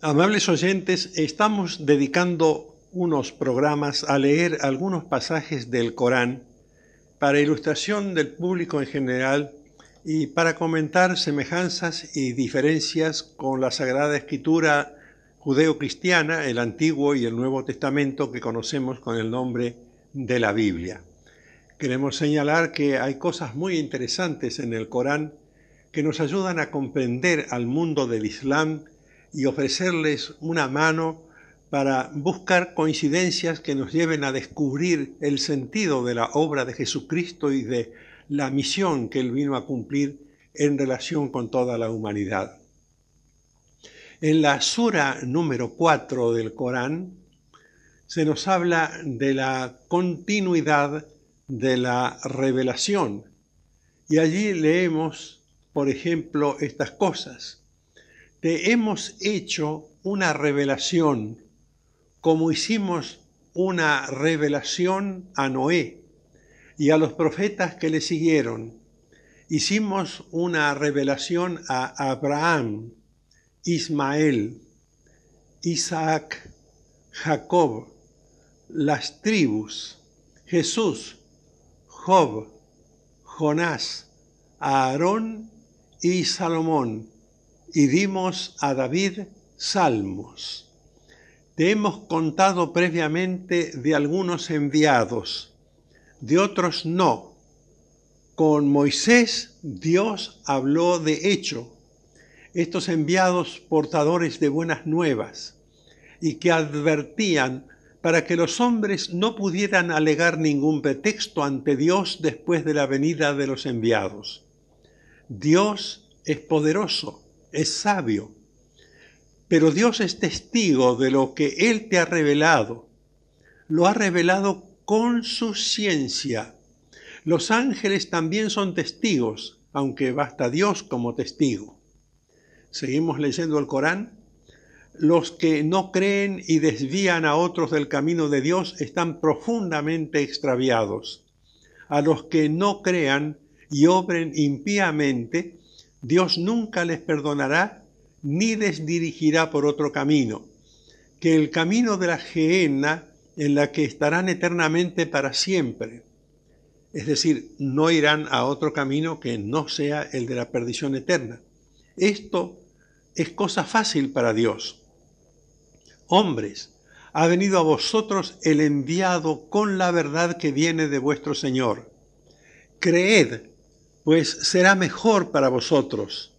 Amables oyentes, estamos dedicando unos programas a leer algunos pasajes del Corán para ilustración del público en general y para comentar semejanzas y diferencias con la Sagrada Escritura judeo-cristiana, el Antiguo y el Nuevo Testamento que conocemos con el nombre de la Biblia. Queremos señalar que hay cosas muy interesantes en el Corán que nos ayudan a comprender al mundo del Islam y ofrecerles una mano para buscar coincidencias que nos lleven a descubrir el sentido de la obra de Jesucristo y de la misión que Él vino a cumplir en relación con toda la humanidad. En la sura número 4 del Corán se nos habla de la continuidad de la revelación y allí leemos, por ejemplo, estas cosas. Te hemos hecho una revelación como hicimos una revelación a Noé y a los profetas que le siguieron. Hicimos una revelación a Abraham, Ismael, Isaac, Jacob, las tribus, Jesús, Job, Jonás, Aarón y Salomón, y dimos a David salmos. Te hemos contado previamente de algunos enviados, de otros no. Con Moisés Dios habló de hecho, estos enviados portadores de buenas nuevas, y que advertían para que los hombres no pudieran alegar ningún pretexto ante Dios después de la venida de los enviados. Dios es poderoso, es sabio, pero Dios es testigo de lo que Él te ha revelado. Lo ha revelado con su ciencia. Los ángeles también son testigos, aunque basta Dios como testigo. Seguimos leyendo el Corán. Los que no creen y desvían a otros del camino de Dios están profundamente extraviados. A los que no crean y obren impíamente, Dios nunca les perdonará ni les dirigirá por otro camino, que el camino de la gehenna en la que estarán eternamente para siempre. Es decir, no irán a otro camino que no sea el de la perdición eterna. Esto es cosa fácil para Dios. Hombres, ha venido a vosotros el enviado con la verdad que viene de vuestro Señor. Creed, pues será mejor para vosotros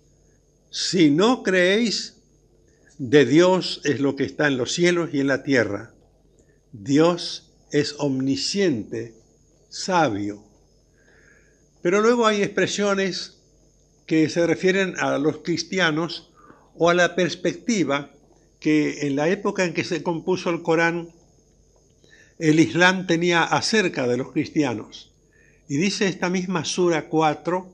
si no creéis, de Dios es lo que está en los cielos y en la tierra. Dios es omnisciente, sabio. Pero luego hay expresiones que se refieren a los cristianos o a la perspectiva que en la época en que se compuso el Corán, el Islam tenía acerca de los cristianos. Y dice esta misma Sura 4,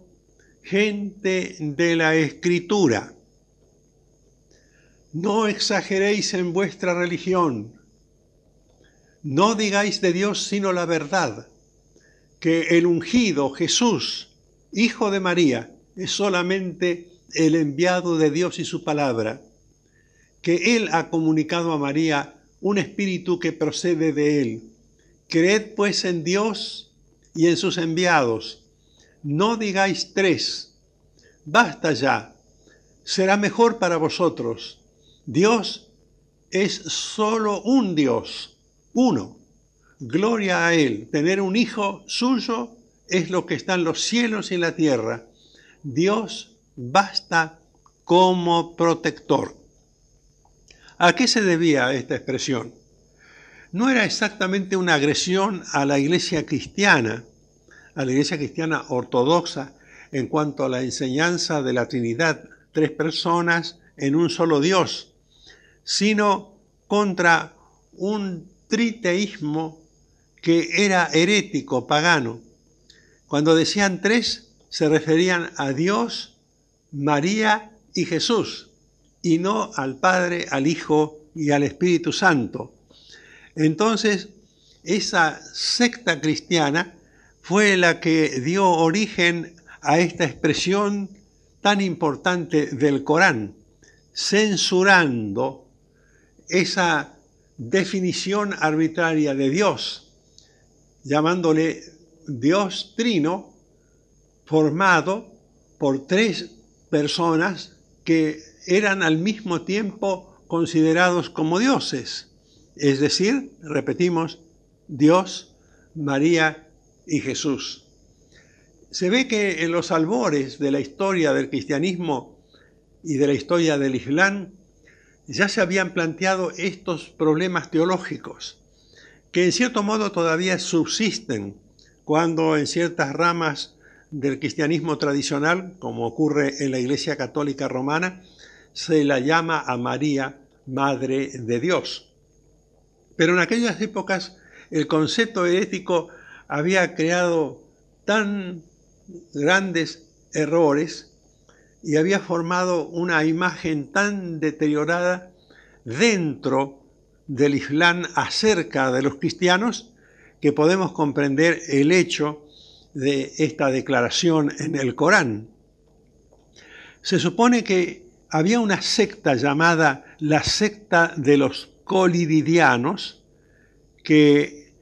gente de la escritura. No exageréis en vuestra religión. No digáis de Dios sino la verdad, que el ungido Jesús, Hijo de María, es solamente el enviado de Dios y su palabra, que Él ha comunicado a María un espíritu que procede de Él. Creed pues en Dios y en sus enviados no digáis tres, basta ya, será mejor para vosotros. Dios es solo un Dios, uno. Gloria a Él. Tener un hijo suyo es lo que está en los cielos y en la tierra. Dios basta como protector. ¿A qué se debía esta expresión? No era exactamente una agresión a la iglesia cristiana, a la Iglesia Cristiana Ortodoxa en cuanto a la enseñanza de la Trinidad, tres personas en un solo Dios, sino contra un triteísmo que era herético, pagano. Cuando decían tres, se referían a Dios, María y Jesús, y no al Padre, al Hijo y al Espíritu Santo. Entonces, esa secta cristiana fue la que dio origen a esta expresión tan importante del Corán, censurando esa definición arbitraria de Dios, llamándole Dios trino, formado por tres personas que eran al mismo tiempo considerados como dioses. Es decir, repetimos, Dios, María y Jesús. Se ve que en los albores de la historia del cristianismo y de la historia del Islam ya se habían planteado estos problemas teológicos, que en cierto modo todavía subsisten cuando en ciertas ramas del cristianismo tradicional, como ocurre en la Iglesia Católica Romana, se la llama a María Madre de Dios. Pero en aquellas épocas el concepto ético había creado tan grandes errores y había formado una imagen tan deteriorada dentro del Islam acerca de los cristianos que podemos comprender el hecho de esta declaración en el Corán. Se supone que había una secta llamada la secta de los colididianos que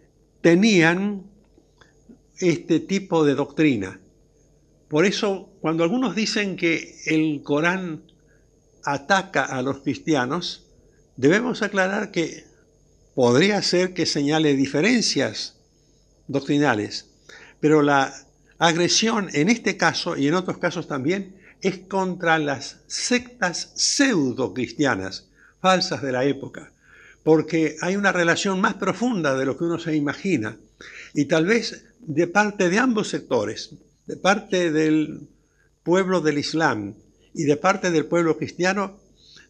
tenían este tipo de doctrina. Por eso, cuando algunos dicen que el Corán ataca a los cristianos, debemos aclarar que podría ser que señale diferencias doctrinales, pero la agresión en este caso y en otros casos también es contra las sectas pseudo cristianas, falsas de la época, porque hay una relación más profunda de lo que uno se imagina y tal vez de parte de ambos sectores, de parte del pueblo del Islam y de parte del pueblo cristiano,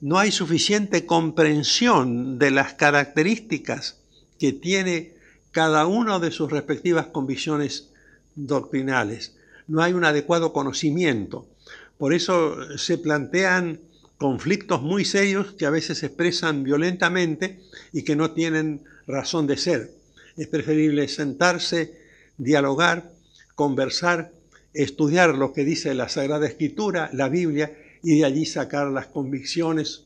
no hay suficiente comprensión de las características que tiene cada uno de sus respectivas convicciones doctrinales. No hay un adecuado conocimiento. Por eso se plantean conflictos muy serios que a veces se expresan violentamente y que no tienen razón de ser. Es preferible sentarse, dialogar, conversar, estudiar lo que dice la Sagrada Escritura, la Biblia, y de allí sacar las convicciones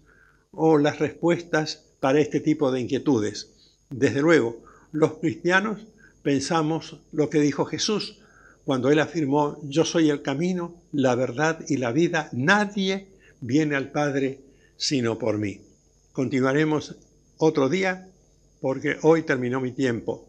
o las respuestas para este tipo de inquietudes. Desde luego, los cristianos pensamos lo que dijo Jesús cuando él afirmó, yo soy el camino, la verdad y la vida, nadie viene al Padre sino por mí. Continuaremos otro día porque hoy terminó mi tiempo.